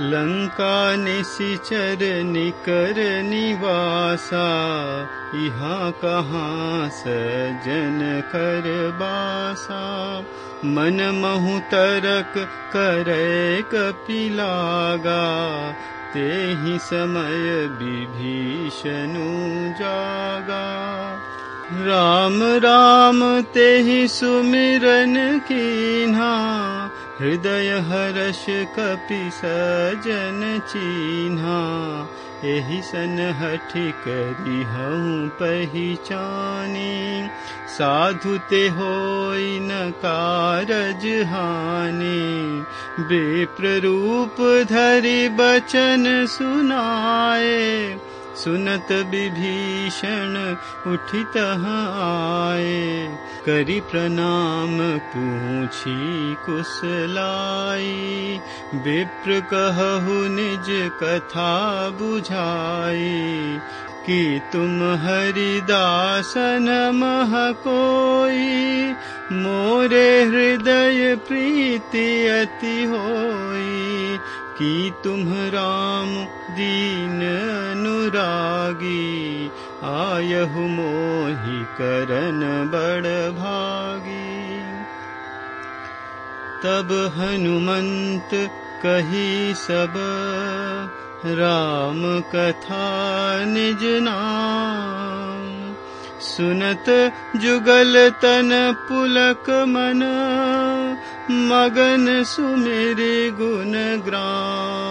लङ्का निशिचर निकर निवासा इहा कहाँ सजन कर बासा। मन महु तरक करे कपिलागा ते ही समय विभीषणु जागा। राम राम ते ही सुमिरन कीन्हा हृदय हर्ष कपि सजन चिन्हा एहि सन हठि हूँ पहिचानी। साधु ते होई न कारज हानि विप्ररूप धरि बचन सुनाए सुनत विभीषण उठित आए करि प्रणाम पूछी कुशलाई विप्र कहु निज कथा बुझाई कि तुम हरिदासन मह कोई। मोरे हृदय प्रीति अति होई कि तुम राम दीन अनुरागी आयहु मोहि करन बड़ भागी। तब हनुमंत कही सब राम कथा निज नाम। सुनत जुगल तन पुलक मन मगन सुमेरे गुण ग्राम